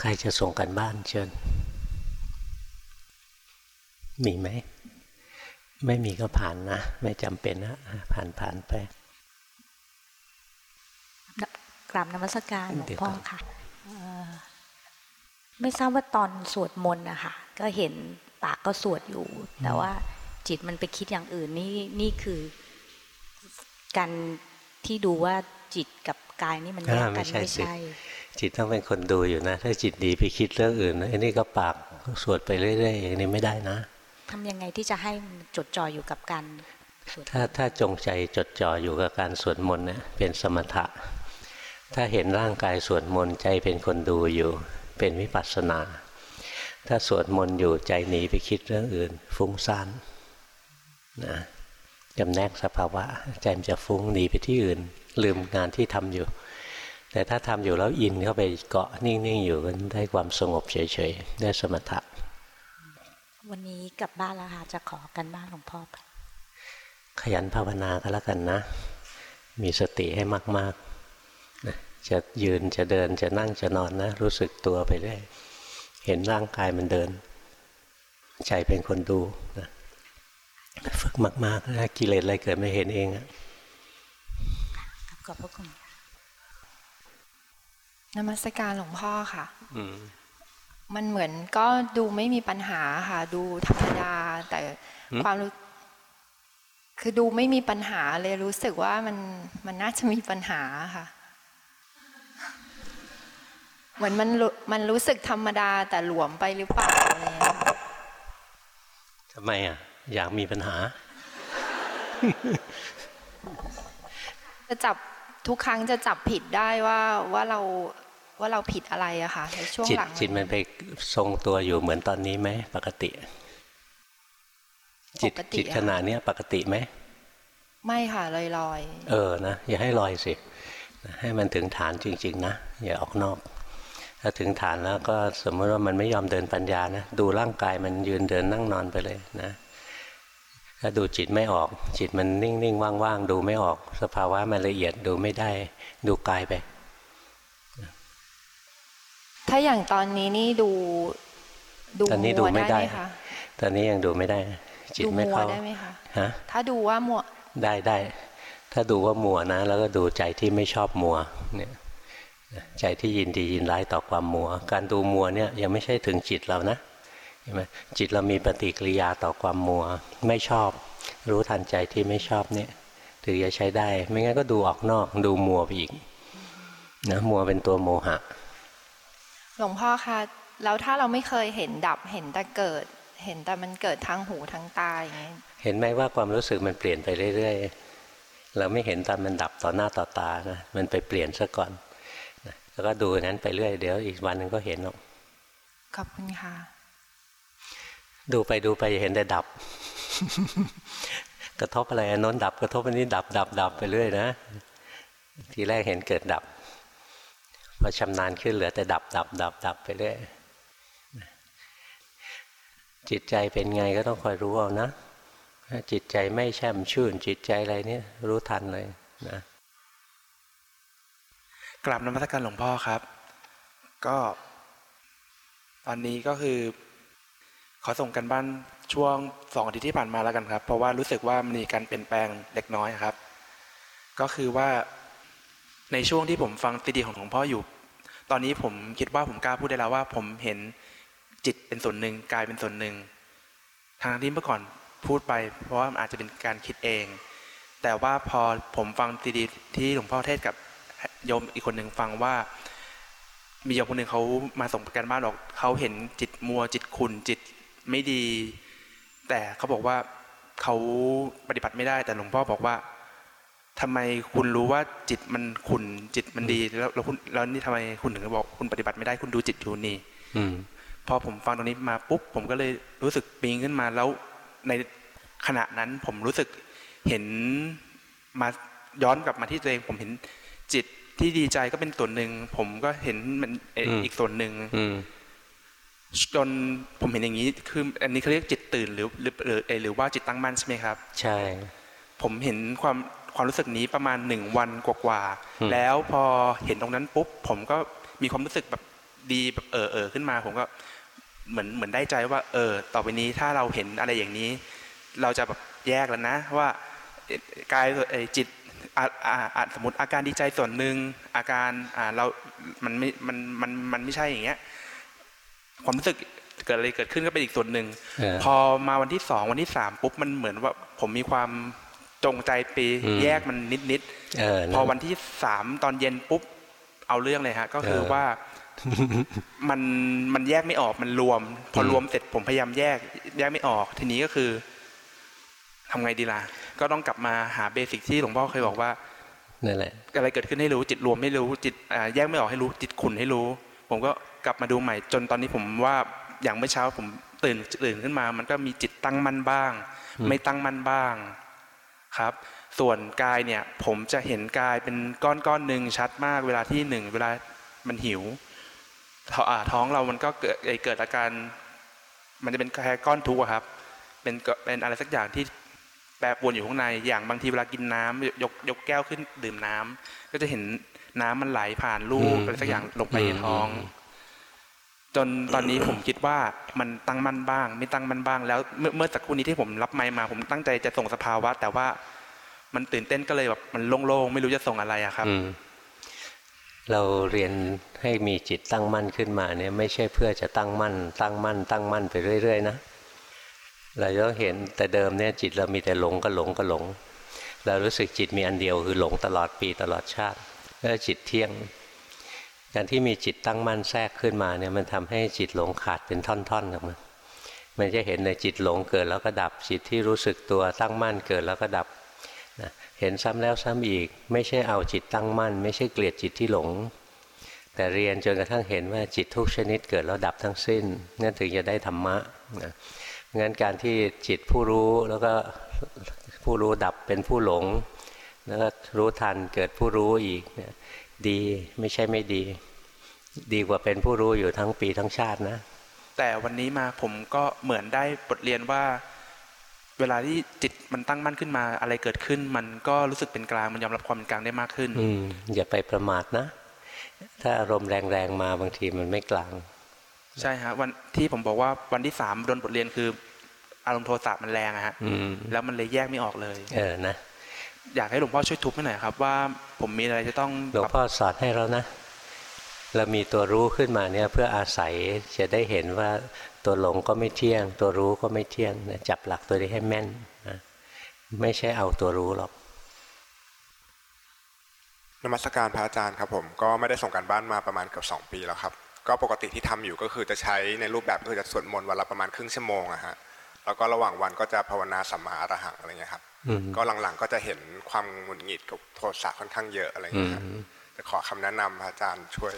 ใครจะส่งกันบ้านเชิญ มีไหม ไม่มีก็ผ่านนะ ไม่จำเป็นนะ ผ่านผ่านไปกราบนมัสการหลวงพ่อค่ะไม่ทราบว่าตอนสวดมนต์นะคะก็เห็นปากก็สวดอยู่ แต่ว่าจิตมันไปคิดอย่างอื่นนี่นี่คือ การที่ดูว่าจิตกับ กายนี่มันแยกกันไม่ใช่ จิตต้องเป็นคนดูอยู่นะ ถ้าจิตดีไปคิดเรื่องอื่นอันนี้ก็ปากสวดไปเรื่อยๆอย่างนี้ไม่ได้นะทำยังไงที่จะให้จดจ่ออยู่กับการถ้าถ้าจงใจจดจ่ออยู่กับการสวดมนต์เนี่ยเป็นสมถะ ถ้าเห็นร่างกายสวดมนต์ใจเป็นคนดูอยู่เป็นวิปัสสนา ถ้าสวดมนต์อยู่ใจหนีไปคิดเรื่องอื่น ฟุ้งซ่านนะจำแนกสภาวะใจมันจะฟุ้งหนีไปที่อื่น ลืมงานที่ทำอยู่ แต่ถ้าทำอยู่แล้วอินเข้าไปเกาะนิ่งๆอยู่ก็ได้ความสงบเฉยๆได้สมถะ วันนี้กลับบ้านแล้วค่ะจะขอกันบ้านหลวงพ่อขยันภาวนาก็แล้วกันนะ มีสติให้มากๆนะจะยืนจะเดินจะนั่งจะนอนนะ รู้สึกตัวไปเรื่อยเห็นร่างกายมันเดิน ใจเป็นคนดูนะฝึกมากๆนะกิเลสอะไรเกิดไม่เห็นเองอะข อบพระคุณนมัสการหลวงพ่อค่ะอืมันเหมือนก็ดูไม่มีปัญหาค่ะ ดูธรรมดา แต่ความรู้ คือดูไม่มีปัญหาเลยรู้สึกว่ามันมันน่าจะมีปัญหาค่ะ เหมือนมันมันรู้สึกธรรมดา แต่หลวมไปหรือเปล่าอะไรอย่างเงี้ยทำไมอะ อยากมีปัญหา จะจับ ทุกครั้งจะจับผิดได้ว่าว่าเราว่าเราผิดอะไรอะค่ะในช่วงหลังจิตมันไปทรงตัวอยู่เหมือนตอนนี้ไหมปกติ จิตจิตขณะนี้ปกติไหมไม่ค่ะลอยลอยเออนะอย่าให้ลอยสิให้มันถึงฐานจริง ๆ นะอย่าออกนอก ถ้าถึงฐานแล้วก็สมมติว่ามันไม่ยอมเดินปัญญานะดูร่างกายมันยืนเดินนั่งนอนไปเลยนะ ถ้าดูจิตไม่ออก จิตมันนิ่งๆว่างๆดูไม่ออก สภาวะมันละเอียดดูไม่ได้ดูกายไป ถ้าอย่างตอนนี้นี่ดูดูตอนนี้ดูไม่ได้คะตอนนี้ยังดูไม่ได้ จิตไม่เข้าได้ไหมคะฮะถ้าดูว่ามัวได้ได้ ถ้าดูว่ามัวนะ แล้วก็ดูใจที่ไม่ชอบมัวเนี่ยใจที่ยินดียินร้ายต่อความมัว การดูมัวเนี่ยยังไม่ใช่ถึงจิตเรานะ เห็นไหมจิตเรามีปฏิกิริยาต่อความมัว ไม่ชอบ รู้ทันใจที่ไม่ชอบเนี่ยถึงจะใช้ได้ ไม่งั้นก็ดูออกนอก ดูมัวไปอีกนะมัวเป็นตัวโมหะ หลวงพ่อคะแล้วถ้าเราไม่เคยเห็นดับเห็นแต่เกิด เห็นแต่มันเกิดทางหูทางตาอย่างนี้เห็นไหมว่าความรู้สึกมันเปลี่ยนไปเรื่อยๆเราไม่เห็นตอนมันดับต่อหน้าต่อตานะมันไปเปลี่ยนซะก่อนแล้วก็ดูนั้นไปเรื่อยเดี๋ยวอีกวันหนึ่งก็เห็นหรอกขอบคุณค่ะ ดูไปดูไปเห็นแต่ดับ กระทบอะไรอนนดับ กระทบอันนี้ดับดับดับไปเรื่อยนะ ทีแรกเห็นเกิดดับพอชำนาญขึ้นเหลือแต่ดับดับดับดับไปเรื่อยจิตใจเป็นไงก็ต้องคอยรู้เอานะจิตใจไม่แช่มชื่น จิตใจอะไรนี่รู้ทันเลยนะกลับนมัสการหลวงพ่อครับ ก็ ตอนนี้ก็คือ ขอส่งกันบ้านช่วงสองอาทิตย์ที่ผ่านมาแล้วกันครับ เพราะว่ารู้สึกว่ามีการเปลี่ยนแปลงเล็กน้อยครับ ก็คือว่าในช่วงที่ผมฟังซีดีของหลวงพ่ออยู่ ตอนนี้ผมคิดว่าผมกล้าพูดได้แล้วว่า ผมเห็นจิตเป็นส่วนหนึ่งกายเป็นส่วนหนึ่งทางที่เมื่อก่อนพูดไป เพราะว่าอาจจะเป็นการคิดเอง แต่ว่าพอผมฟังซีดีที่หลวงพ่อเทศกับโยมอีกคนหนึ่งฟังว่า มีโยมคนหนึ่งเขามาส่งประกันบ้านบอกเขาเห็นจิตมัวจิตขุนจิต ไม่ดี แต่เขาบอกว่าเขาปฏิบัติไม่ได้ แต่หลวงพ่อบอกว่าทำไมคุณรู้ว่าจิตมันขุนจิตมันดีแล้วแล้วคุณแล้วนี่ทำไมคุณถึงบอกคุณปฏิบัติไม่ได้คุณดูจิตอยู่นี่พอผมฟังตรงนี้มาปุ๊บผมก็เลยรู้สึกปีงขึ้นมาแล้วในขณะนั้นผมรู้สึกเห็นมาย้อนกลับมาที่ตัวเอง ผมเห็นจิตที่ดีใจก็เป็นส่วนหนึ่งผมก็เห็นมันอีกส่วนหนึ่ง จนผมเห็นอย่างนี้คืออันนี้เขาเรียกจิตตื่นหรือหรือหรือว่าจิตตั้งมั่นใช่ไหมครับ ใช่ ผมเห็นความความรู้สึกนี้ประมาณหนึ่งวันกว่าๆแล้วพอเห็นตรงนั้นปุ๊บผมก็มีความรู้สึกแบบดีแบบเออเออขึ้นมา ผมก็เหมือนเหมือนได้ใจว่า เออ ต่อไปนี้ถ้าเราเห็นอะไรอย่างนี้ เราจะแบบแยกแล้วนะ ว่าเอ่อกายเอ่อจิตอ่าอ่าอ่าสมมติอาการดีใจส่วนหนึ่งอาการอ่าเรา มันไม่มันมันมันไม่ใช่อย่างเงี้ย ความรู้สึกเกิดอะไรเกิดขึ้นก็เป็นอีกส่วนหนึ่งเออพอมาวันที่สองวันที่สามปุ๊บมันเหมือนว่าผมมีความจงใจไปอืมแยกมันนิดนิดเออๆพอวันที่สามตอนเย็นปุ๊บเอาเรื่องเลยฮะ ก็คือเออว่ามันมันแยกไม่ออกมันรวม พออมรวมเสร็จผมพยายามแยก แยกไม่ออก ทีนี้ก็คือทำไงดีล่ะก็ต้องกลับมาหาเบสิกที่หลวงพ่อเคยบอกว่านั่นแหละอะไรเกิดขึ้นให้รู้จิตรวมให้รู้จิตอ่าแยกไม่ออกให้รู้จิตขุนให้รู้ ผมก็ กลับมาดูใหม่จนตอนนี้ผมว่าอย่างเมื่อเช้าผมตื่นตื่นขึ้นมา มันก็มีจิตตั้งมั่นบ้างอืมไม่ตั้งมั่นบ้างครับ ส่วนกายเนี่ยผมจะเห็นกายเป็นก้อนก้อนหนึ่งชัดมาก เวลาที่หนึ่งเวลามันหิวท้ออ่าท้องเรามันก็เกิดเอ่อเกิดอาการ มันจะเป็นแค่ก้อนทุกข์อะครับ เป็นก็เป็นอะไรสักอย่างที่แปรปรวนอยู่ข้างในอย่างบางทีเวลากินน้ำยกยกแก้วขึ้นดื่มน้ำก็จะเห็นน้ำมันไหลผ่านลูกอืมอะไรสักอย่างลงไปในท้องอืม จนตอนนี้ผมคิดว่ามันตั้งมั่นบ้าง ไม่ตั้งมั่นบ้าง แล้วเมื่อเมื่อสักครู่นี้ที่ผมรับไมค์มา ผมตั้งใจจะส่งสภาวะ แต่ว่ามันตื่นเต้นก็เลยแบบมันโล่งๆไม่รู้จะส่งอะไรอะครับเราเรียนให้มีจิตตั้งมั่นขึ้นมาเนี่ยไม่ใช่เพื่อจะตั้งมั่น ตั้งมั่น ตั้งมั่นไปเรื่อย ๆ นะเราต้องเห็นแต่เดิมเนี่ยจิตเรามีแต่หลงก็หลงก็หลง เรารู้สึกจิตมีอันเดียวคือหลงตลอดปีตลอดชาติแล้วจิตเที่ยง การที่มีจิตตั้งมั่นแทรกขึ้นมาเนี่ยมันทำให้จิตหลงขาดเป็นท่อนๆออกมามันจะเห็นในจิตหลงเกิดแล้วก็ดับจิตที่รู้สึกตัวตั้งมั่นเกิดแล้วก็ดับนะเห็นซ้ำแล้วซ้ำอีก ไม่ใช่เอาจิตตั้งมั่น ไม่ใช่เกลียดจิตที่หลง แต่เรียนจนกระทั่งเห็นว่าจิตทุกชนิดเกิดแล้วดับทั้งสิ้นนั่นถึงจะได้ธรรมะนะงั้นการที่จิตผู้รู้แล้วก็ผู้รู้ดับเป็นผู้หลง แล้วก็รู้ทันเกิดผู้รู้อีกเนี่ย ดีไม่ใช่ไม่ดี ดีกว่าเป็นผู้รู้อยู่ทั้งปีทั้งชาตินะ แต่วันนี้มาผมก็เหมือนได้บทเรียนว่า เวลาที่จิตมันตั้งมั่นขึ้นมา อะไรเกิดขึ้น มันก็รู้สึกเป็นกลางมันยอมรับความเป็นกลางได้มากขึ้นอืมอย่าไปประมาทนะ ถ้าอารมณ์แรงๆมาบางทีมันไม่กลาง ใช่ฮะวันที่ผมบอกว่าวันที่สามโดนบทเรียนคือ อารมณ์โทสะมันแรงอะฮะอืมแล้วมันเลยแยกไม่ออกเลย เออนะ อยากให้หลวงพ่อช่วยทุบให้หน่อยครับ ว่าผมมีอะไรจะต้องหลวงพ่อสอนให้แล้วนะเรามีตัวรู้ขึ้นมาเนี่ยเพื่ออาศัยจะได้เห็นว่าตัวหลงก็ไม่เที่ยง ตัวรู้ก็ไม่เที่ยงนะจับหลักตัวนี้ให้แม่นนะไม่ใช่เอาตัวรู้หรอกนมัสการพระอาจารย์ครับผมก็ไม่ได้ส่งการบ้านมาประมาณเกือบสองปีแล้วครับ ก็ปกติที่ทำอยู่ก็คือจะใช้ในรูปแบบก็คือจะสวดมนต์วันละประมาณครึ่งชั่วโมงอะฮะแล้วก็ระหว่างวันก็จะภาวนาสัมมาอรหังอะไรเงี้ยครับอืม ก็หลังๆก็จะเห็นความหงุดหงิดกับโทสะค่อนข้างเยอะอะไรอืเงี้ยมครับจะขอคำแนะนำพระอาจารย์ช่วย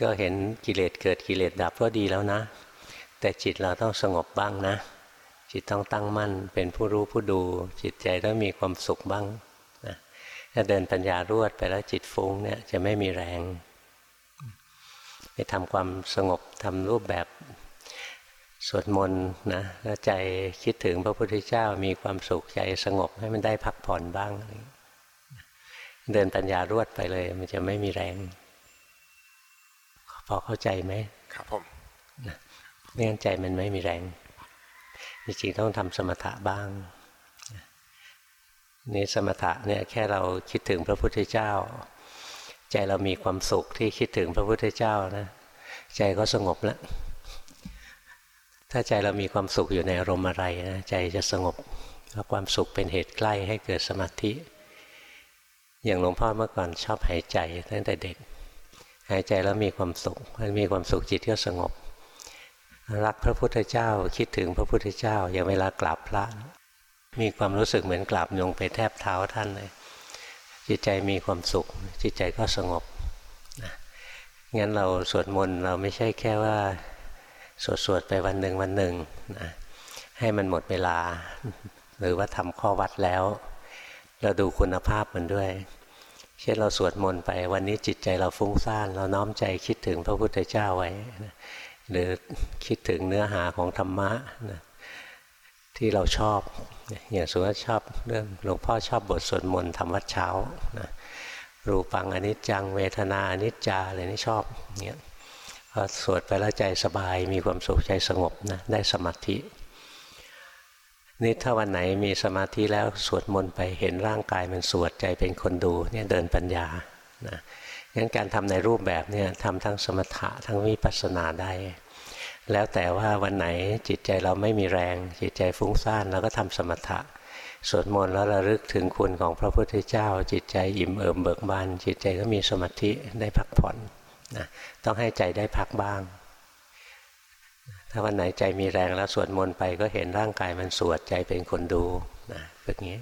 ก็เห็นกิเลสเกิดกิเลสดับก็ดีแล้วนะ แต่จิตเราต้องสงบบ้างนะ จิตต้องตั้งมั่น เป็นผู้รู้ผู้ดู จิตใจต้องมีความสุขบ้างนะถ้าเดินปัญญารวดไปแล้วจิตฟุ้งเนี่ยจะไม่มีแรงไปทำความสงบทำรูปแบบ สวดมนต์นะแล้วใจคิดถึงพระพุทธเจ้ามีความสุขใจสงบให้มันได้พักผ่อนบ้าง เดินปัญญารวดไปเลย มันจะไม่มีแรง พอเข้าใจไหมครับผมไม่งั้นใจมันไม่มีแรง จริงๆต้องทำสมถะบ้างนี่สมถะเนี่ยแค่เราคิดถึงพระพุทธเจ้า ใจเรามีความสุขที่คิดถึงพระพุทธเจ้านะ ใจก็สงบแล้ว ถ้าใจเรามีความสุขอยู่ในอารมณ์อะไรนะใจจะสงบเพราะความสุขเป็นเหตุใกล้ให้เกิดสมาธิ อย่างหลวงพ่อเมื่อก่อนชอบหายใจตั้งแต่เด็ก หายใจแล้วมีความสุขมันมีความสุขจิตก็สงบ รักพระพุทธเจ้าคิดถึงพระพุทธเจ้า อย่างเวลากราบพระ มีความรู้สึกเหมือนกราบลงไปแทบเท้าท่านเลยจิตใจมีความสุข จิตใจก็สงบงั้นเราสวดมนต์เราไม่ใช่แค่ว่า สวดสวดไปวันหนึ่งวันหนึ่งนะให้มันหมดเวลา หรือว่าทำข้อวัดแล้ว เราดูคุณภาพมันด้วย เช่นเราสวดมนต์ไปวันนี้จิตใจเราฟุ้งซ่าน เราน้อมใจคิดถึงพระพุทธเจ้าไว้นะหรือคิดถึงเนื้อหาของธรรมะนะที่เราชอบอย่างสมมติชอบเรื่องหลวงพ่อชอบบทสวดมนต์ทำวัดเช้านะรูปังอนิจจังเวทนาอนิจจาอะไรนี่ชอบเงี้ย พอสวดไปแล้วใจสบายมีความสุขใจสงบนะได้สมาธินี่ถ้าวันไหนมีสมาธิแล้วสวดมนต์ไปเห็นร่างกายมันสวดใจเป็นคนดูเนี่ยเดินปัญญานะงั้นการทำในรูปแบบเนี่ยทำทั้งสมถะทั้งวิปัสสนาได้ แล้วแต่ว่าวันไหนจิตใจเราไม่มีแรง จิตใจฟุ้งซ่านเราก็ทำสมถะ สวดมนต์แล้วระลึกถึงคุณของพระพุทธเจ้า จิตใจอิ่มเอิบเบิกบานจิตใจก็มีสมาธิได้พักผ่อน นะต้องให้ใจได้พักบ้าง ถ้าวันไหนใจมีแรงแล้วสวดมนต์ไปก็เห็นร่างกายมันสวดใจเป็นคนดูนะฝึกงี้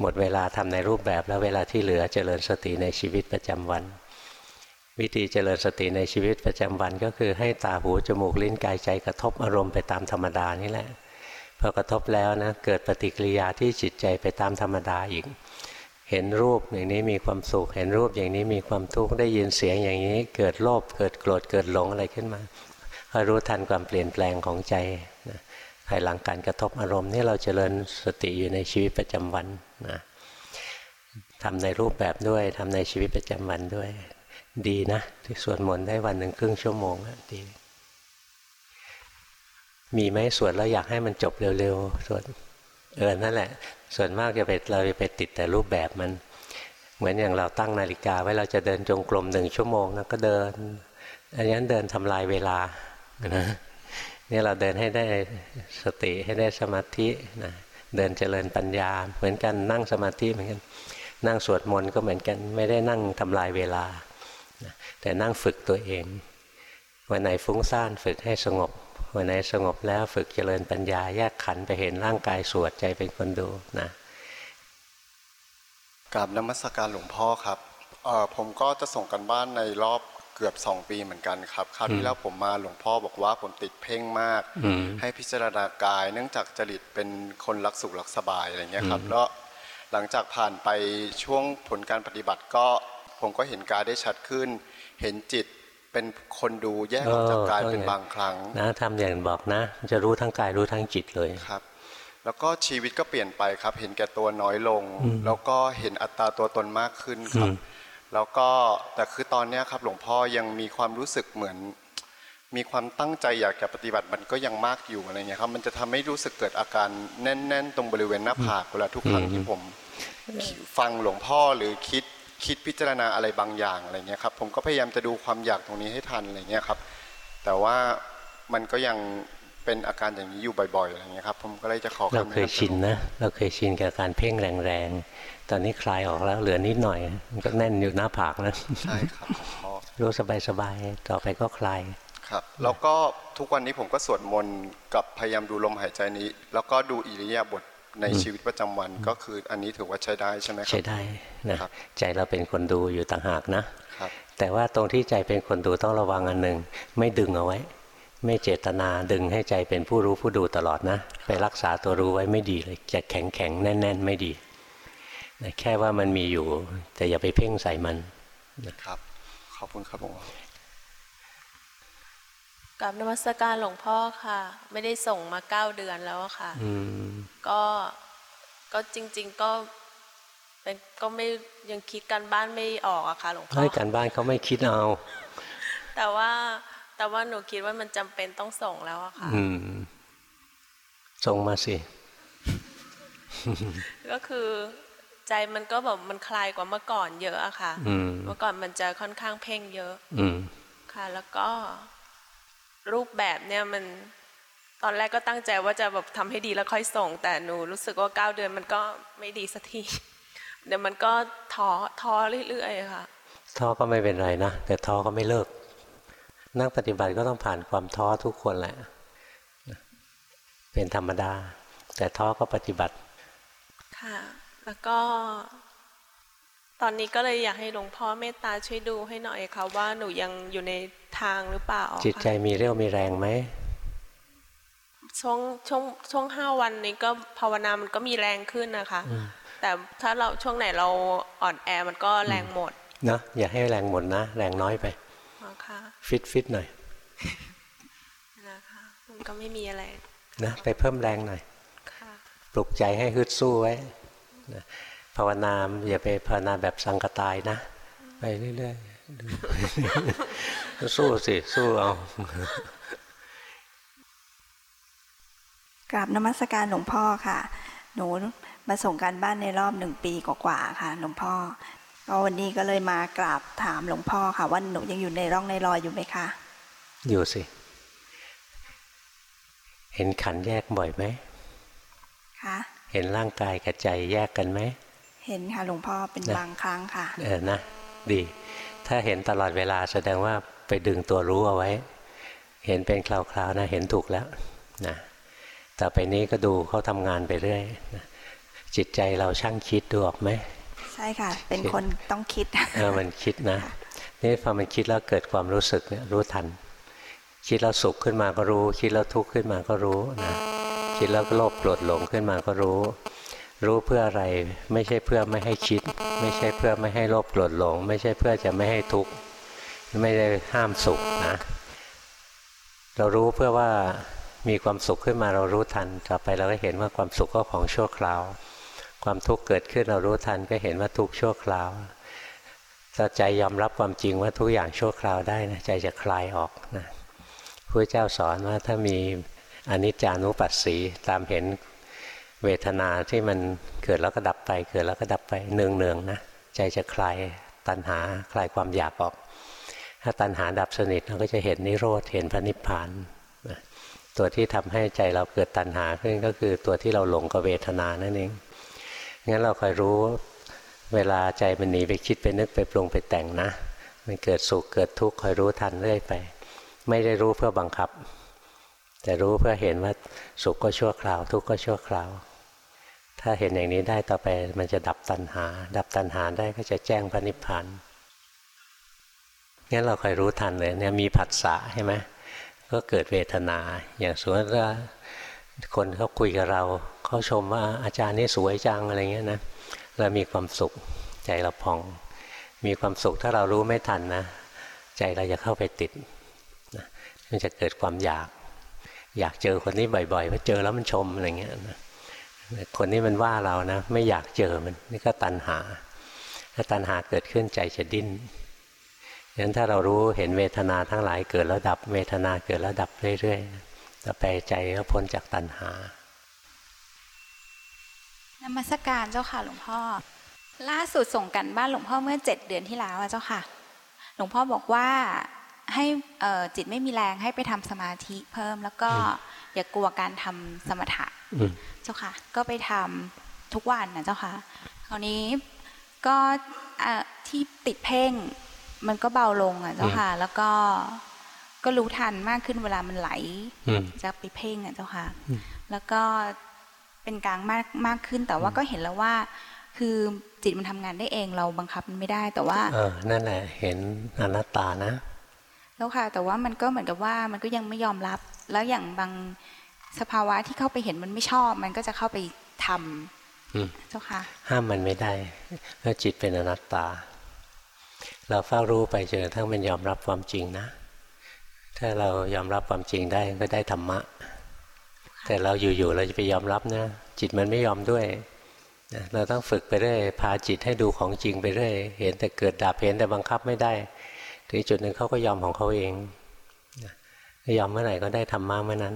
หมดเวลาทำในรูปแบบแล้วเวลาที่เหลือเจริญสติในชีวิตประจำวัน วิธีเจริญสติในชีวิตประจำวัน ก็คือให้ตาหูจมูกลิ้นกายใจกระทบอารมณ์ไปตามธรรมดานี่แหละพอกระทบแล้วนะเกิดปฏิกิริยาที่จิตใจไปตามธรรมดาอีก เห็นรูปอย่างนี้มีความสุข เห็นรูปอย่างนี้มีความทุกข์ได้ยินเสียงอย่างนี้ เกิดโลภเกิดโกรธเกิดหลงอะไรขึ้นมาคอยรู้ทันความเปลี่ยนแปลงของใจนะภายหลังการกระทบอารมณ์นี่เราเจริญสติอยู่ในชีวิตประจำวันนะทำในรูปแบบด้วยทำในชีวิตประจำวันด้วย ดีนะที่สวดมนต์ได้วันหนึ่งครึ่งชั่วโมงดี มีไหมสวดแล้วอยากให้มันจบเร็วๆสวดเออนั่นแหละ ส่วนมากจะไปเราจะไปติดแต่รูปแบบมัน เหมือนอย่างเราตั้งนาฬิกาไว้เราจะเดินจงกรมหนึ่งชั่วโมงนะก็เดิน อันนั้นเดินทำลายเวลานะนี่เราเดินให้ได้สติให้ได้สมาธินะเดินเจริญปัญญา เหมือนกันนั่งสมาธิเหมือนกันนั่งสวดมนต์ก็เหมือนกันไม่ได้นั่งทำลายเวลานะแต่นั่งฝึกตัวเอง วันไหนฟุ้งซ่านฝึกให้สงบ วันไหนสงบแล้วฝึกเจริญปัญญาแยกขันธ์ไปเห็นร่างกายสวดใจเป็นคนดูนะกราบนมัสการหลวงพ่อครับเอ่อผมก็จะส่งกันบ้านในรอบเกือบสองปีเหมือนกันครับคราวที่แล้วผมมาหลวงพ่อบอกว่าผมติดเพ่งมากอืมให้พิจารณากาย เนื่องจากจริตเป็นคนรักสุขรักสบายอะไรเงี้ยครับแล้วหลังจากผ่านไปช่วงผลการปฏิบัติก็ผมก็เห็นกายได้ชัดขึ้น เห็นจิต เป็นคนดูแยกออกจากกายเออเป็นบางครั้งนะทำอย่างบอกนะ จะรู้ทั้งกายรู้ทั้งจิตเลยครับ แล้วก็ชีวิตก็เปลี่ยนไปครับ เห็นแก่ตัวน้อยลง แล้วก็เห็นอัตราตัวตนมากขึ้นครับอืมแล้วก็แต่คือตอนเนี้ยครับ หลวงพ่อยังมีความรู้สึกเหมือน มีความตั้งใจอยากจะปฏิบัติมันก็ยังมากอยู่อะไรเงี้ยครับ มันจะทำให้รู้สึกเกิดอาการแน่น ๆ ตรงบริเวณหน้าผากเวลาทุกครั้งที่ผม ฟังหลวงพ่อหรือคิด คิดพิจารณาอะไรบางอย่างอะไรเงี้ยครับผมก็พยายามจะดูความอยากตรงนี้ให้ทันอะไรเงี้ยครับ แต่ว่ามันก็ยังเป็นอาการอย่างนี้อยู่บ่อยๆอะไรเงี้ยครับผมก็เลยจะขอเราคำเคยชินนะเราเคยชินกับการเพ่งแรงๆตอนนี้คลายออกแล้วเหลือนิดหน่อยมันก็แน่นอยู่หน้าผากนะใช่ครับหลวงพ่อรู้สบายๆต่อไปก็คลายครับแล้วก็ทุกวันนี้ผมก็สวดมนต์กับพยายามดูลมหายใจนี้ แล้วก็ดูอิริยาบถ ในชีวิตประจำวันก็คืออันนี้ถือว่าใช้ได้ใช่ไหมครัใช้ได้นะครับ ใจเราเป็นคนดูอยู่ต่างหากนะครับแต่ว่าตรงที่ใจเป็นคนดูต้องระวังอันหนึ่งไม่ดึงเอาไว้ ไม่เจตนาดึงให้ใจเป็นผู้รู้ผู้ดูตลอดนะ ไปรักษาตัวรู้ไว้ไม่ดีเลยจะแข็งแข็งๆแน่น ๆ ไม่ดีนะแค่ว่ามันมีอยู่ แต่อย่าไปเพ่งใส่มันครับขอบคุณครับหลวงพ่อ กับนมัสการหลวงพ่อค่ะ ไม่ได้ส่งมาเก้าเดือนแล้วอะค่ะอืมก็ก็จริง ๆ ก็เป็นก็ไม่ยังคิดการบ้านไม่ออกอะค่ะหลวงพ่อให้การบ้านเขาไม่คิดเอา แต่ว่าแต่ว่าหนูคิดว่ามันจำเป็นต้องส่งแล้วอะค่ะอืมส่งมาสิ ก็คือใจมันก็แบบมันคลายกว่าเมื่อก่อนเยอะอะค่ะอืมเมื่อก่อนมันจะค่อนข้างเพ่งเยอะ อืมค่ะ แล้วก็ รูปแบบเนี่ยมันตอนแรกก็ตั้งใจว่าจะแบบทำให้ดีแล้วค่อยส่ง แต่หนูรู้สึกว่าเก้าเดือนมันก็ไม่ดีสักทีเดี๋ยวมันก็ท้อท้อเรื่อยๆค่ะท้อก็ไม่เป็นไรนะแต่ท้อก็ไม่เลิก นักปฏิบัติก็ต้องผ่านความท้อทุกคนแหละ เป็นธรรมดา แต่ท้อก็ปฏิบัติค่ะแล้วก็ ตอนนี้ก็เลยอยากให้หลวงพ่อเมตตาช่วยดูให้หน่อยค่ะว่าหนูยังอยู่ในทางหรือเปล่า จิตใจค่ะมีเรี่ยวมีแรงไหมช่วงช่วงช่วงห้าวันนี้ก็ภาวนามันก็มีแรงขึ้นนะคะ แต่ถ้าเราช่วงไหนเราอ่อนแอมันก็แรงหมดนะอย่าให้แรงหมดนะ แรงน้อยไปนะคะฟิตฟิตหน่อยนะคะมันก็ไม่มีอะไรนะไปเพิ่มแรงหน่อยค่ะปลุกใจให้ฮึดสู้ไว้นะ ภาวนาอย่าไปภาวนาแบบสังกตายนะ ไปเรื่อยสู้สิ สู้เอากราบนมัสการหลวงพ่อค่ะ หนูมาส่งการบ้านในรอบหนึ่งปีกว่าๆค่ะ หลวงพ่อก็วันนี้ก็เลยมากราบถามหลวงพ่อค่ะ ว่าหนูยังอยู่ในร่องในรอยอยู่ไหมคะ อยู่สิ เห็นขันแยกบ่อยไหมคะเห็นร่างกายกับใจแยกกันไหม เห็นค่ะหลวงพ่อเป็นนะบางครั้งค่ะเออนะดีถ้าเห็นตลอดเวลาแสดงว่าไปดึงตัวรู้เอาไว้ เห็นเป็นคราวๆนะเห็นถูกแล้วนะต่อไปนี้ก็ดูเขาทำงานไปเรื่อยนะจิตใจเราช่างคิดดูออกไหมใช่ค่ะ เป็นคนต้องคิดเออมันคิดนะนี่พอมันคิดแล้วเกิดความรู้สึกเนี่ยรู้ทัน คิดแล้วสุขขึ้นมาก็รู้ คิดแล้วทุกข์ขึ้นมาก็รู้นะคิดแล้วโลภโกรธหลงขึ้นมาก็รู้ รู้เพื่ออะไรไม่ใช่เพื่อไม่ให้คิด ไม่ใช่เพื่อไม่ให้โลภโกรธหลง ไม่ใช่เพื่อจะไม่ให้ทุกข์ไม่ได้ห้ามสุขนะ เรารู้เพื่อว่ามีความสุขขึ้นมาเรารู้ทัน ต่อไปเราก็เห็นว่าความสุขก็ของชั่วคราว ความทุกข์เกิดขึ้นเรารู้ทันก็เห็นว่าทุกข์ชั่วคราวถ้าใจยอมรับความจริงว่าทุกอย่างชั่วคราวได้นะใจจะคลายออกนะพระเจ้าสอนว่าถ้ามีอนิจจานุปัสสีตามเห็น เวทนาที่มันเกิดแล้วก็ดับไป เกิดแล้วก็ดับไปเนืองเนืองๆนะใจจะคลายตัณหาคลายความอยากออก ถ้าตัณหาดับสนิทเราก็จะเห็นนิโรธเห็นพระนิพพานตัวที่ทำให้ใจเราเกิดตัณหาขึ้นก็คือตัวที่เราหลงกับเวทนานั่นเองงั้นเราคอยรู้เวลาใจมันหนีไปคิดไปนึกไปปรุงไปแต่งนะ มันเกิดสุขเกิดทุกข์คอยรู้ทันเรื่อยไป ไม่ได้รู้เพื่อบังคับ แต่รู้เพื่อเห็นว่าสุขก็ชั่วคราว ทุกข์ก็ชั่วคราว ถ้าเห็นอย่างนี้ได้ต่อไปมันจะดับตัณหา ดับตัณหาได้ก็จะแจ้งพระนิพพานงั้นเราคอยรู้ทันเลยเนี่ยมีผัสสะใช่ไหมก็เกิดเวทนา อย่างสมมติว่าคนเขาคุยกับเราเขาชมว่าอาจารย์นี่สวยจังอะไรเงี้ยนะเรามีความสุขใจเราพอง มีความสุขถ้าเรารู้ไม่ทันนะ ใจเราจะเข้าไปติดมันจะเกิดความอยาก อยากเจอคนนี้บ่อยๆว่าเจอแล้วมันชมอะไรเงี้ยนะ คนนี้มันว่าเรานะ ไม่อยากเจอมันนี่ก็ตัณหา ถ้าตัณหาเกิดขึ้นใจจะดิ้นฉะนั้นถ้าเรารู้เห็นเวทนาทั้งหลายเกิดแล้วดับเวทนาเกิดแล้วดับเรื่อยๆต่อไปใจก็พ้นจากตัณหานมัสการเจ้าค่ะหลวงพ่อ ล่าสุดส่งกันบ้านหลวงพ่อเมื่อเจ็ดเดือนที่แล้วอะเจ้าค่ะ หลวงพ่อบอกว่าให้เอ่อจิตไม่มีแรงให้ไปทำสมาธิเพิ่มแล้วก็อย่ากลัวการทำสมถะอืม เจ้าค่ะ ก็ไปทำทุกวันนะเจ้าค่ะ คราวนี้ก็เอ่อที่ติดเพ่ง มันก็เบาลงอะเจ้าค่ะ แล้วก็ก็รู้ทันมากขึ้นเวลามันไหลอืมจะไปเพ่งอะเจ้าค่ะอืมแล้วก็เป็นกลางมากมากขึ้นแต่ว่าก็เห็นแล้วว่า คือจิตมันทำงานได้เองเราบังคับมันไม่ได้แต่ว่า เออนั่นแหละเห็นอนัตตานะ แล้วค่ะ แต่ว่ามันก็เหมือนกับว่ามันก็ยังไม่ยอมรับ แล้วอย่างบาง สภาวะที่เข้าไปเห็นมันไม่ชอบ มันก็จะเข้าไปทำอืมเจ้าค่ะ ห้ามมันไม่ได้เพราะจิตเป็นอนัตตา เราเฝ้ารู้ไปจนกระทั่งมันยอมรับความจริงนะ ถ้าเรายอมรับความจริงได้ก็ได้ธรรมะ แต่เราอยู่ๆเราจะไปยอมรับนะจิตมันไม่ยอมด้วยนะเราต้องฝึกไปเรื่อยพาจิตให้ดูของจริงไปเรื่อยเห็นแต่เกิดดับเห็นแต่บังคับไม่ได้ถึงจุดหนึ่งเขาก็ยอมของเขาเองนะยอมเมื่อไหร่ก็ได้ธรรมะเมื่อนั้น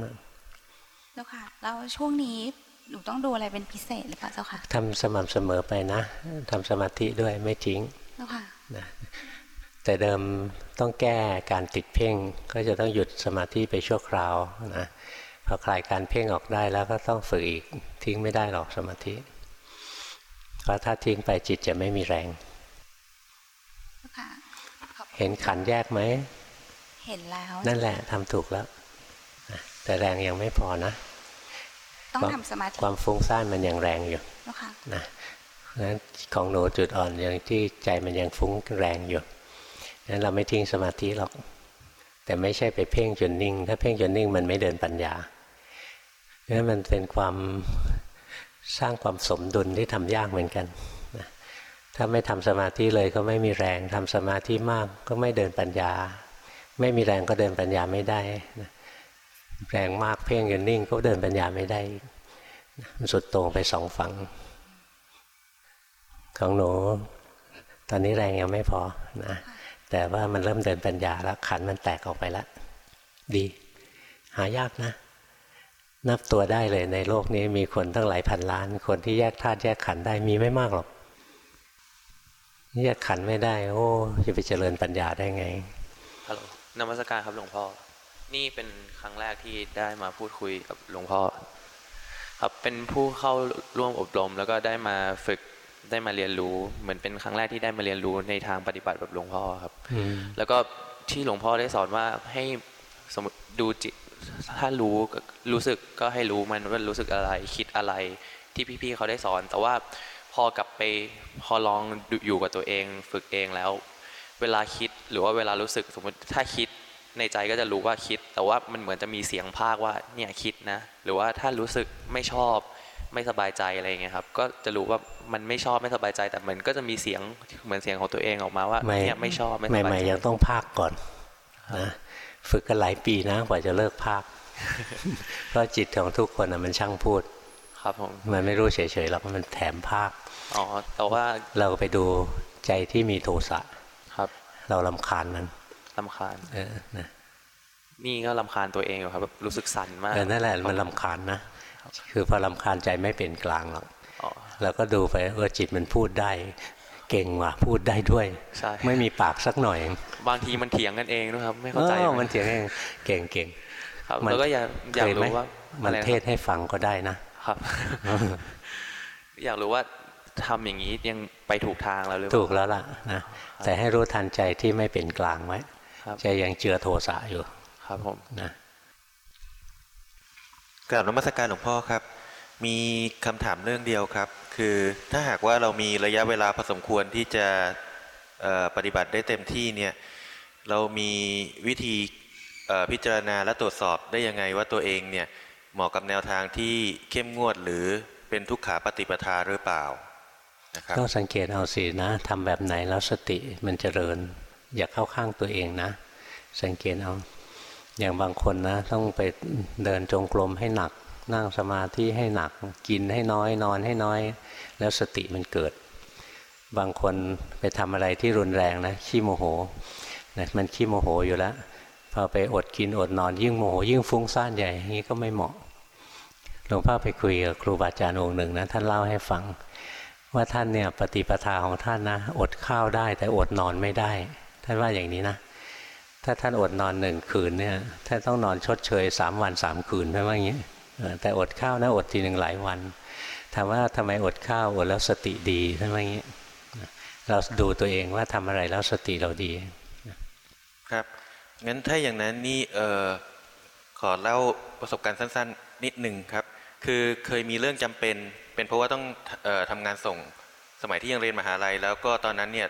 เจ้าค่ะแล้วช่วงนี้หนูต้องดูอะไรเป็นพิเศษหรือเปล่าเจ้าค่ะทำสม่ำเสมอไปนะทำสมาธิด้วยไม่ทิ้งเจ้าค่ะนะแต่เดิมต้องแก้การติดเพ่งก็จะต้องหยุดสมาธิไปชั่วคราวนะพอคลายการเพ่งออกได้แล้วก็ต้องฝึกอีกทิ้งไม่ได้หรอกสมาธิเพราะถ้าทิ้งไปจิตจะไม่มีแรงเจ้าค่ะขอบเห็นขันแยกไหมเห็นแล้วนั่นแหละทำถูกแล้วนะ แต่แรงยังไม่พอนะ ต้องทำสมาธิความฟุ้งซ่านมันยังแรงอยู่เจ้าค่ะนะเพราะฉะนั้นของหนูจุดอ่อนอย่างที่ใจมันยังฟุ้งแรงอยู่นั้นเราไม่ทิ้งสมาธิหรอก แต่ไม่ใช่ไปเพ่งจนนิ่ง ถ้าเพ่งจนนิ่งมันไม่เดินปัญญาเพราะฉะนั้นมันเป็นความสร้างความสมดุลที่ทำยากเหมือนกันนะถ้าไม่ทำสมาธิเลยก็ไม่มีแรงทำสมาธิมากก็ไม่เดินปัญญา ไม่มีแรงก็เดินปัญญาไม่ได้นะ แรงมากเพ่งจนนิ่งก็เดินปัญญาไม่ได้มันสุดโต่งไปสองฝั่งของหนูตอนนี้แรงยังไม่พอนะแต่ว่ามันเริ่มเดินปัญญาแล้วขันมันแตกออกไปแล้วดี หายากนะ นับตัวได้เลยในโลกนี้มีคนตั้งหลายพันล้าน คนที่แยกธาตุแยกขันได้มีไม่มากหรอกแยกขันไม่ได้ โอ้จะไปเจริญปัญญาได้ไงฮัลโหลนมัสการครับหลวงพ่อ นี่เป็นครั้งแรกที่ได้มาพูดคุยกับหลวงพ่อ ครับเป็นผู้เข้าร่วมอบรม แล้วก็ได้มาฝึกได้มาเรียนรู้ เหมือนเป็นครั้งแรกที่ได้มาเรียนรู้ในทางปฏิบัติแบบหลวงพ่อครับอืมแล้วก็ที่หลวงพ่อได้สอนว่าให้สมมติดูจิตถ้ารู้รู้สึกก็ให้รู้มันว่ารู้สึกอะไร คิดอะไรที่พี่ๆเขาได้สอน แต่ว่าพอกลับไปพอลองอยู่กับตัวเอง ฝึกเองแล้ว เวลาคิดหรือว่าเวลารู้สึกสมมติถ้าคิด ในใจก็จะรู้ว่าคิด แต่ว่ามันเหมือนจะมีเสียงภาคว่าเนี่ยคิดนะ หรือว่าถ้ารู้สึกไม่ชอบไม่สบายใจอะไรอย่างเงี้ยครับ ก็จะรู้ว่ามันไม่ชอบไม่สบายใจ แต่มันก็จะมีเสียงเหมือนเสียงของตัวเองออกมาว่าไม่เนี่ยไม่ชอบไม่สใหบายม่ใจๆยังต้องภาคก่อนนะฝึกกันหลายปีนะกว่าจะเลิกภาคเพราะจิตของทุกคนนะมันช่างพูด ครับผมมันไม่รู้เฉยๆหรอกมันแถมภาคอ๋อแต่ว่าเราไปดูใจที่มีโทสะครับ เราลำคาญมัน ลำคาญเออนะนี่ก็ลำคาญตัวเองอยู่ครับแบบรู้สึกสั่นมากเออนั่นแหละมันลำคาญนะคือพอลำคาญใจไม่เป็นกลางหรอกอ๋อเราก็ดูไปเออจิตมันพูดได้ เก่งว่ะพูดได้ด้วยใช่ไม่มีปากสักหน่อย บางทีมันเถียงกันเองด้วยครับ ไม่เข้าใจออมันเถียงเองเก่งเก่งครับมันแล้วก็อยากอยากเคยไหมรู้ว่ามันอะไระเทศให้ฟังก็ได้นะครับ อยากรู้ว่าทำอย่างนี้ยังไปถูกทางแล้วหรือเปล่าถูกแล้วล่ะนะแต่ให้รู้ทันใจที่ไม่เป็นกลางไว้ครับ ใจยังเจือโทสะอยู่ ครับผมนะกราบนมัสการหลวงพ่อครับ มีคำถามเรื่องเดียวครับ คือถ้าหากว่าเรามีระยะเวลาพอสมควรที่จะเอ่อปฏิบัติได้เต็มที่เนี่ย เรามีวิธีเอ่อพิจารณาและตรวจสอบได้ยังไงว่าตัวเองเนี่ยเหมาะกับแนวทางที่เข้มงวดหรือเป็นทุกขาปฏิปทาหรือเปล่านะครับต้องสังเกตเอาสินะทำแบบไหนแล้วสติมันเจริญ อย่าเข้าข้างตัวเองนะ สังเกตเอาอย่างบางคนนะ ต้องไปเดินจงกรมให้หนัก นั่งสมาธิให้หนัก กินให้น้อยนอนให้น้อย แล้วสติมันเกิด บางคนไปทำอะไรที่รุนแรงนะขี้โมโหนะมันขี้โมโหอยู่แล้วพอไปอดกินอดนอนยิ่งโมโหยิ่งฟุ้งซ่านใหญ่อย่างนี้ก็ไม่เหมาะหลวงพ่อไปคุยกับครูบาอาจารย์องค์หนึ่งนะท่านเล่าให้ฟัง ว่าท่านเนี่ยปฏิปทาของท่านนะ อดข้าวได้แต่อดนอนไม่ได้ ท่านว่าอย่างนี้นะถ้าท่านอดนอนหนึ่งคืนเนี่ยท่านต้องนอนชดเชยสามวันสามคืนท่านว่าอย่างนี้แต่อดข้าวนะอดทีหนึ่งหลายวันถามว่าทำไมอดข้าวอดแล้วสติดีท่านว่าอย่างนี้เราดูตัวเองว่าทำอะไรแล้วสติเราดีครับงั้นถ้าอย่างนั้นนี่เออขอเล่าประสบการณ์สั้น ๆ นิดหนึ่งครับ คือเคยมีเรื่องจำเป็น เป็นเพราะว่าต้องออทำงานส่งสมัยที่ยังเรียนมหาลัย แล้วก็ตอนนั้นเนี่ย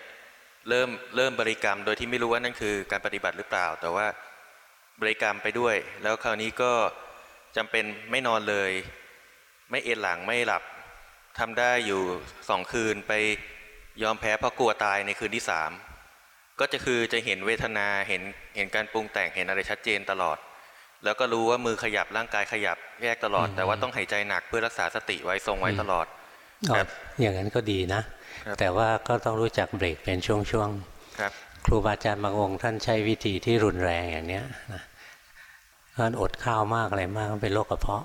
เริ่มเริ่มบริกรรมโดยที่ไม่รู้ว่านั่นคือการปฏิบัติหรือเปล่า แต่ว่าบริกรรมไปด้วย แล้วคราวนี้ก็จำเป็นไม่นอนเลย ไม่เอนหลังไม่หลับทำได้อยู่สองคืนไปยอมแพ้เพราะกลัวตายในคืนที่สามก็จะคือจะเห็นเวทนาเห็นเห็นการปรุงแต่งเห็นอะไรชัดเจนตลอด แล้วก็รู้ว่ามือขยับร่างกายขยับแยกตลอด แต่ว่าต้องหายใจหนักเพื่อรักษาสติไว้ทรงไว้ตลอดอ๋อครับอย่างนั้นก็ดีนะครับ แต่ว่าก็ต้องรู้จักเบรกเป็นช่วงครับๆครูบาอาจารย์บางองค์ท่านใช้วิธีที่รุนแรงอย่างเนี้ยนะท่านอดข้าวมากอะไรมากเป็นโรคกระเพาะ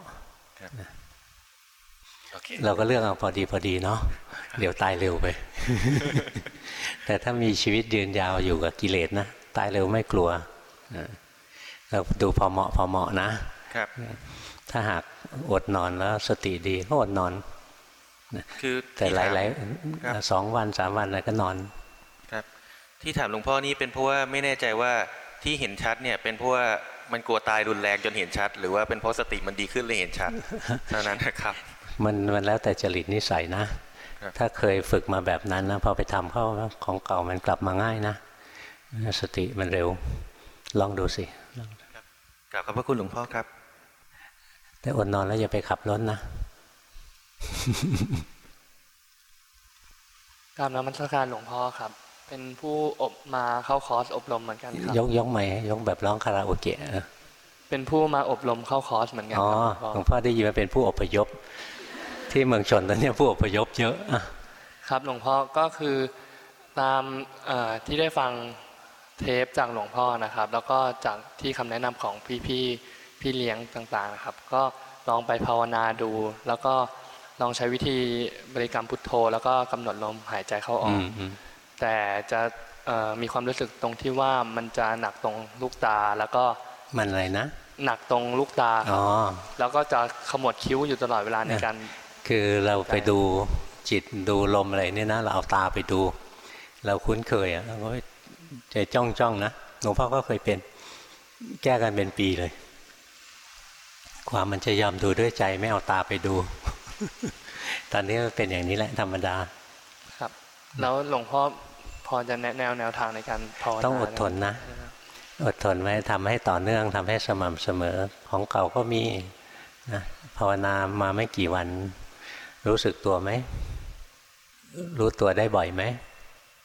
โอเคเราก็เลือกเอาพอดีพอดีเนาะเดี๋ยวตายเร็วไป แต่ถ้ามีชีวิตยืนยาวอยู่กับกิเลสนะตายเร็วไม่กลัวอ่าเราดูพอเหมาะพอเหมาะนะครับถ้าหากอดนอนแล้วสติดีก็อดนอน คือแต่หที่ถมลายครับๆสองวันสามวันอะไรก็นอนครับ ที่ถามหลวงพ่อนี่เป็นเพราะว่าไม่แน่ใจว่าที่เห็นชัดเนี่ยเป็นเพราะว่ามันกลัวตายรุนแรงจนเห็นชัด หรือว่าเป็นเพราะสติมันดีขึ้นเลยเห็นชัดเท่านั้นนะครับ มันมันแล้วแต่จริตนิสัยนะครับถ้าเคยฝึกมาแบบนั้นนะพอไปทำเข้าของเก่ามันกลับมาง่ายนะ สติมันเร็ว ลองดูสิกราบขอบพระคุณหลวงพ่อครับ แต่อดนอนแล้วอย่าไปขับรถนะ กราบนมัสการหลวงพ่อครับ เป็นผู้อบมาเข้าคอร์สอบรมเหมือนกันครับยกยกใหม่ยกแบบร้องคาราโอเกะเออเป็นผู้มาอบรมเข้าคอร์สเหมือนกันอ๋อครับหลวงพ่อหลวงพ่อได้ยินว่าเป็นผู้อพยพ ที่เมืองชนตอนนี้ผู้อพยพเยอะอะครับหลวงพ่อก็คือตามเอ่อที่ได้ฟังเทปจากหลวงพ่อนะครับ แล้วก็จากที่คำแนะนำของพี่พี่ๆพี่เลี้ยงต่างๆนะครับ ก็ลองไปภาวนาดู แล้วก็ ลองใช้วิธีบริกรรมพุทโธ แล้วก็กำหนดลมหายใจเข้าออือกมอืมแต่จะเอ่อมีความรู้สึกตรงที่ว่ามันจะหนักตรงลูกตาแล้วก็มันอะไรนะ หนักตรงลูกตาคอ๋รับอแล้วก็จะขมวดคิ้วอยู่ตลอดเวลาในการ คือเราไปดูจิตดูลมอะไรเนี่ยนะเราเอาตาไปดู เราคุ้นเคยอะเราก็ใจจ้องจ้องๆนะหลวงพ่อก็เคยเป็นแก้กันเป็นปีเลย ความมันจะยอมดูด้วยใจไม่เอาตาไปดู ตอนนี้มันเป็นอย่างนี้แหละธรรมดา ครับ แล้วหลวงพ่อพอจะแนะแนวแนวทางในการภาวนาต้องอดทนนะ อดทนไว้ทำให้ต่อเนื่องทำให้สม่ำเสมอ ของเก่าก็มีนะภาวนามาไม่กี่วัน รู้สึกตัวไหม รู้ตัวได้บ่อยไหม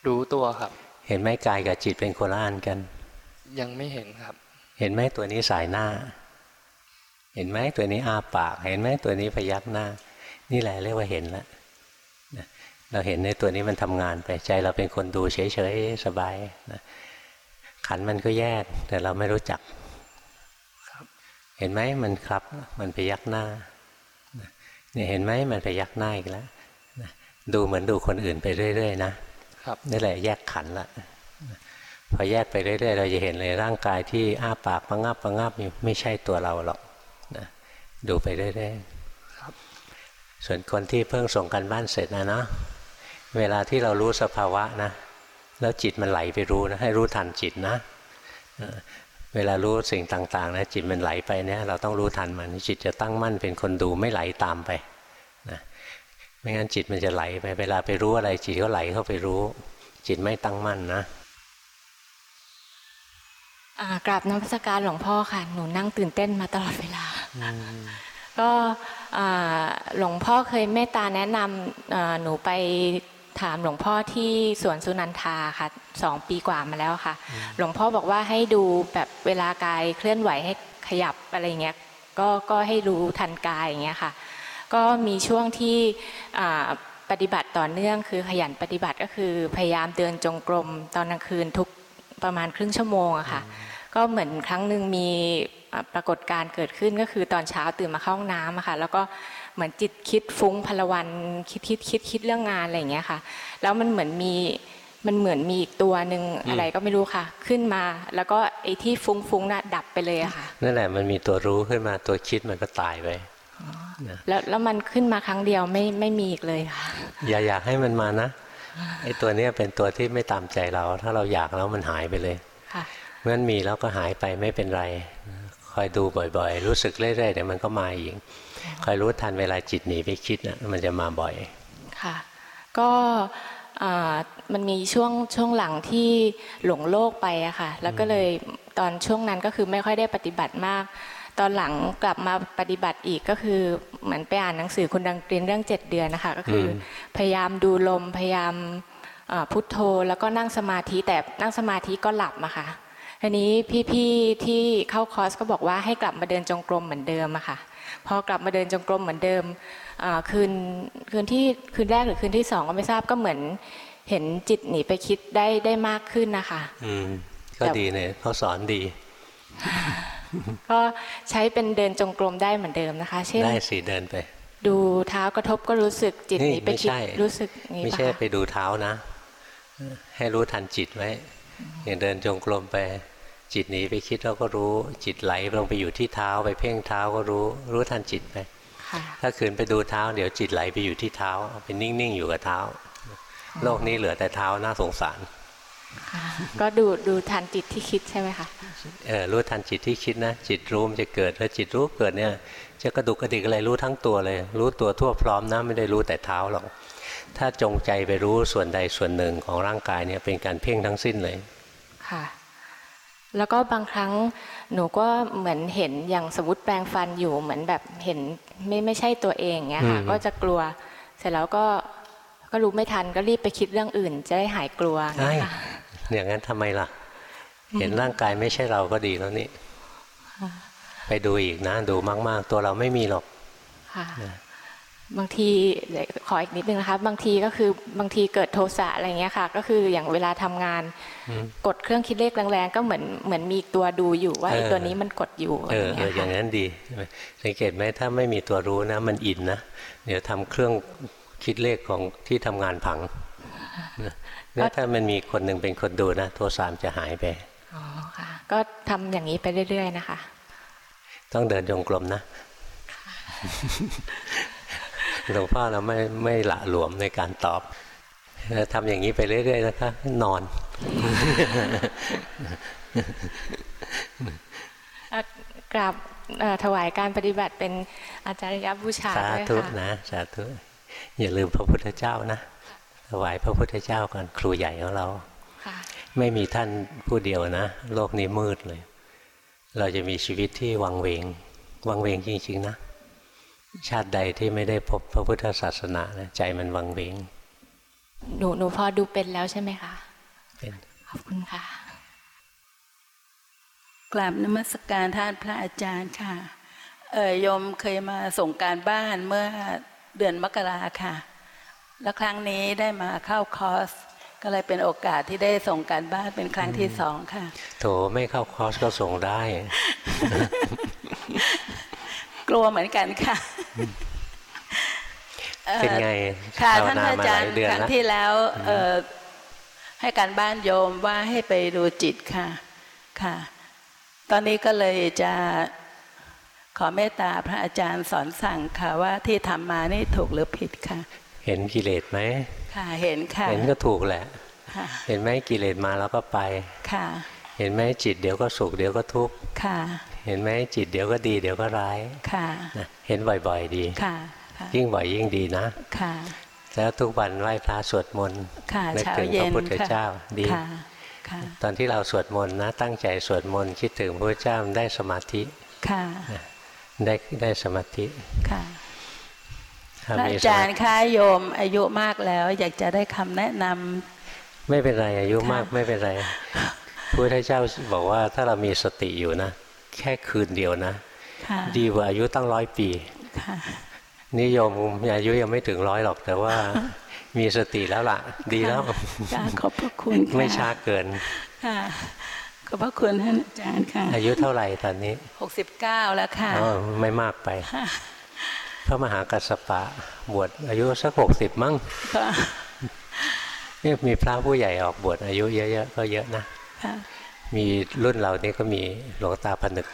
รู้ตัวครับ เห็นไหมกายกับจิตเป็นคนละอันกัน ยังไม่เห็นครับ เห็นไหมตัวนี้สายหน้า เห็นไหมตัวนี้อ้าปาก เห็นไหมตัวนี้พยักหน้า นี่แหละเรียกว่าเห็นแล้วนะเราเห็นในตัวนี้มันทำงานไปใจเราเป็นคนดูเฉยๆสบายนะขันมันก็แยก แต่เราไม่รู้จักเห็นไหมมันครับ มันพยักหน้านะเนี่ยเห็นไหมมันพยักหน้าอีกแล้วนะดูเหมือนดูคนอื่นไปเรื่อยๆนะครับนี่แหละแยกขันละพอแยกไปเรื่อยๆเราจะเห็นเลยร่างกายที่อ้าปากประงับประงับอยู่ไม่ใช่ตัวเราหรอกนะดูไปเรื่อยๆ ส่วนคนที่เพิ่งส่งกันบ้านเสร็จนะเนาะเวลาที่เรารู้สภาวะนะ แล้วจิตมันไหลไปรู้นะให้รู้ทันจิตนะเออเวลารู้สิ่งต่างๆนะจิตมันไหลไปเนี่ยเราต้องรู้ทันมันจิตจะตั้งมั่นเป็นคนดูไม่ไหลตามไปนะไม่งั้นจิตมันจะไหลไปเวลาไปรู้อะไร จิตก็ไหลเข้าไปรู้ จิตไม่ตั้งมั่นนะอ่ากราบน้ำพสการหลวงพ่อค่ะ หนูนั่งตื่นเต้นมาตลอดเวลา ก็อ่าหลวงพ่อเคยเมตตาแนะนำอ่าหนูไปถามหลวงพ่อที่สวนสุนันทาค่ะสองปีกว่ามาแล้วค่ะ หลวงพ่อบอกว่าให้ดูแบบเวลากายเคลื่อนไหวให้ขยับอะไรเงี้ยก็ก็ให้รู้ทันกายอย่างเงี้ยค่ะ ก็มีช่วงที่อ่าปฏิบัติต่อเนื่องคือขยันปฏิบัติก็คือพยายามเดินจงกรมตอนกลางคืนทุกประมาณครึ่งชั่วโมงอะค่ะ ก็เหมือนครั้งหนึ่งมีอ่า ปรากฏการณ์เกิดขึ้นก็คือตอนเช้าตื่นมาเข้าห้องน้ำอะค่ะแล้วก็เหมือนจิตคิดฟุ้งพลวันคิดคิดคิดคิดเรื่องงานอะไรอย่างเงี้ยค่ะ แล้วมันเหมือนมีมันเหมือนมีอีกตัวหนึ่งอืมอะไรก็ไม่รู้ค่ะ ขึ้นมา แล้วก็ไอ้ที่ฟุ้งฟุ้งน่ะดับไปเลยอะค่ะ นั่นแหละมันมีตัวรู้ขึ้นมาตัวคิดมันก็ตายไปนะแล้วแล้วมันขึ้นมาครั้งเดียวไม่ไม่มีอีกเลยค่ะ อย่าอยากให้มันมานะไอ้ตัวเนี้ยเป็นตัวที่ไม่ตามใจเรา ถ้าเราอยากแล้วมันหายไปเลยค่ะเมื่อมันมีแล้วก็หายไปไม่เป็นไร คอยดูบ่อยๆ รู้สึกเรื่อยๆเดี๋ยวมันก็มาอีกคอยรู้ทันเวลาจิตหนีไปคิดนะมันจะมาบ่อยค่ะ ก็อ่ามันมีช่วงช่วงหลังที่หลงโลกไปอะค่ะ แล้วก็เลยตอนช่วงนั้นก็คือไม่ค่อยได้ปฏิบัติมาก ตอนหลังกลับมาปฏิบัติอีกก็คือเหมือนไปอ่านหนังสือคุณดังเรียนเรื่องเจ็ดเดือนนะคะ ก็คืออมพยายามดูลมพยายามอ่าพุทโธแล้วก็นั่งสมาธิแต่นั่งสมาธิก็หลับอะค่ะ ทีนี้พี่ๆที่เข้าคอร์สก็บอกว่าให้กลับมาเดินจงกรมเหมือนเดิมอะค่ะ พอกลับมาเดินจงกรมเหมือนเดิมอ่าคืนคืนที่คืนแรกหรือคืนที่สองก็ไม่ทราบก็เหมือนเห็นจิตหนีไปคิดได้ได้มากขึ้นนะคะ อืมก็ดีเนี่ยเขาสอนดี ก็ใช้เป็นเดินจงกรมได้เหมือนเดิมนะคะ เช่นได้สิเดินไป ดูเท้ากระทบก็รู้สึกจิตหนีไปไม่คิดใช่รู้สึกอย่างนี้ไม่ปะใช่คะไปดูเท้านะ ให้รู้ทันจิตไว้อย่างเดินจงกรมไป จิตหนีไปคิดเราก็รู้ จิตไหลลงไปอยู่ที่เท้าไปเพ่งเท้าก็รู้ รู้ทันจิตไปค่ะถ้าขืนไปดูเท้าเดี๋ยวจิตไหลไปอยู่ที่เท้าไปนิ่งๆอยู่กับเท้า โลกนี้เหลือแต่เท้าน่าสงสารค่ะก็ดูดูทันจิตที่คิดใช่ไหมคะเออรู้ทันจิตที่คิดนะจิตรู้มันจะเกิดแล้วจิตรู้เกิดเนี่ยจะกระดุกกระดิกอะไรรู้ทั้งตัวเลย รู้ตัวทั่วพร้อมนะไม่ได้รู้แต่เท้าหรอกถ้าจงใจไปรู้ส่วนใดส่วนหนึ่งของร่างกายเนี่ยเป็นการเพ่งทั้งสิ้นเลยค่ะ แล้วก็บางครั้งหนูก็เหมือนเห็นอย่างสมมติแปลงฟันอยู่เหมือนแบบเห็นไม่ไม่ใช่ตัวเองเงี้ยค่ะอืมก็จะกลัว เสร็จแล้วก็ก็รู้ไม่ทันก็รีบไปคิดเรื่องอื่น จะได้หายกลัวใช่เงี้ยค่ะอย่างนั้นทำไมล่ะอืมเห็นร่างกายไม่ใช่เราก็ดีแล้วนี่ค่ะไปดูอีกนะ ดูมาก ๆ ตัวเราไม่มีหรอกค่ะ บางทีเดี๋ยวขออีกนิดนึงนะคะ บางทีก็คือบางทีเกิดโทสะอะไรเงี้ยค่ะ ก็คืออย่างเวลาทำงานอืมกดเครื่องคิดเลขแรงๆก็เหมือนเหมือนมีตัวดูอยู่ว่าไอ้เออตัวนี้มันกดอยู่อะเอไรอเอเงี้อยอย่าค่ะงนั้นดีสังเกตไหมถ้าไม่มีตัวรู้นะ มันอินนะเดี๋ยวทำเครื่องคิดเลขของที่ทำงานพังนะแล้วถ้ามันมีคนหนึ่งเป็นคนดูนะโทสามจะหายไปอ๋อค่ะ ก็ทำอย่างนี้ไปเรื่อย ๆ นะคะ ต้องเดินจงกรมนะ หลวงพ่อเราไม่ไม่ละหลวมในการตอบแล้วทำอย่างนี้ไปเรื่อยๆนะคะนอนเอ่อกราบเอ่อถวายการปฏิบัติเป็นอาจารยบูชาสาด้วยธุค่ะนะสาธุอย่าลืมพระพุทธเจ้านะ ถวายพระพุทธเจ้าก่อนครูใหญ่ของเราค่ะไม่มีท่านผู้เดียวนะ โลกนี้มืดเลย เราจะมีชีวิตที่วังเวง วังเวงจริงๆนะ ชาติใดที่ไม่ได้พบพระพุทธศาสนานะใจมันวังเวงหนูหนูพอดูเป็นแล้วใช่ไหมคะเป็นขอบคุณค่ะ กราบนมัสการท่านพระอาจารย์ค่ะ เออโยมเคยมาส่งการบ้านเมื่อเดือนมกราค่ะ แล้วครั้งนี้ได้มาเข้าคอร์สก็เลยเป็นโอกาสที่ได้ส่งการบ้านเป็นครั้งที่สองค่ะ โถไม่เข้าคอร์สก็ส่งได้ กลัวเหมือนกันค่ะอ่อ เป็นไงค่ะภาวท่านนาพระอามาหจารลายย์เดือนครั้งแล้วที่แล้วเอ่อให้การบ้านโยมว่าให้ไปดูจิตค่ะค่ะ ตอนนี้ก็เลยจะขอเมตตาพระอาจารย์สอนสั่งค่ะว่าที่ทำมานี่ถูกหรือผิดค่ะ เห็นกิเลสไหมค่ะเห็นค่ะ เห็นก็ถูกแหละค่ะเห็นไหมกิเลสมาแล้วก็ไปค่ะ เห็นไหมจิตเดี๋ยวก็สุขเดี๋ยวก็ทุกข์ค่ะ เห็นไหมจิตเดี๋ยวก็ดีเดี๋ยวก็ร้ายค่ะนะเห็นบ่อยๆดีค่ะค่ะ ยิ่งบ่อยยิ่งดีนะค่ะแล้วทุกวันไหว้พระสวดมนต์ค่ะนึกเช้าถึงเย็พระนพุทธค่ะเจ้าดีค่ะค่ะตอนที่เราสวดมนต์นะ ตั้งใจสวดมนต์คิดถึงพระพุทธเจ้ามันได้สมาธิค่ะได้ได้สมาธิค่ะถ้าพระมีอาสจารมาธิย์คะโยมอายุมากแล้ว อยากจะได้คำแนะนำไม่เป็นไรอายุมากไม่เป็นไรพระพุทธเจ้าบอกว่าถ้าเรามีสติอยู่นะ แค่คืนเดียวนะค่ะดีกว่าอายุตั้งร้อยปีค่ะนิยมอายุยังไม่ถึงร้อยหรอก แต่ว่ามีสติแล้วล่ะ ดีแล้วค่ะขอบพระคุณค่ะไม่ช้าเกินค่ะขอบพระคุณท่านอาจารย์ค่ะ อายุเท่าไหร่ตอนนี้หกสิบเก้าแล้วค่ะอ๋อไม่มากไปพระมหากัสสปะบวชอายุสักหกสิบมั้งค่ะเนี่ยมีพระผู้ใหญ่ออกบวชอายุเยอะๆก็เยอะนะค่ะ มีรุ่นเรานี่ก็มีหลวงตาผนึก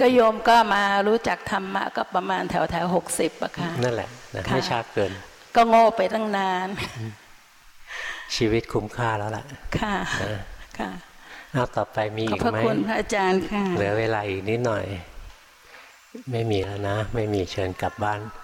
ก็โยมก็มารู้จักธรรมะก็ประมาณแถวแถวหกสิบอะค่ะนั่นแหละนะค่ะไม่ช้าเกิน ก็โง่ไปตั้งนาน ชีวิตคุ้มค่าแล้วล่ะ ค่ะนะค่ะเอาต่อไปมีขอบอีกพระไหมคุณพระอาจารย์ค่ะ เหลือเวลาอีกนิดหน่อย ไม่มีแล้วนะ ไม่มีเชิญกลับบ้านไป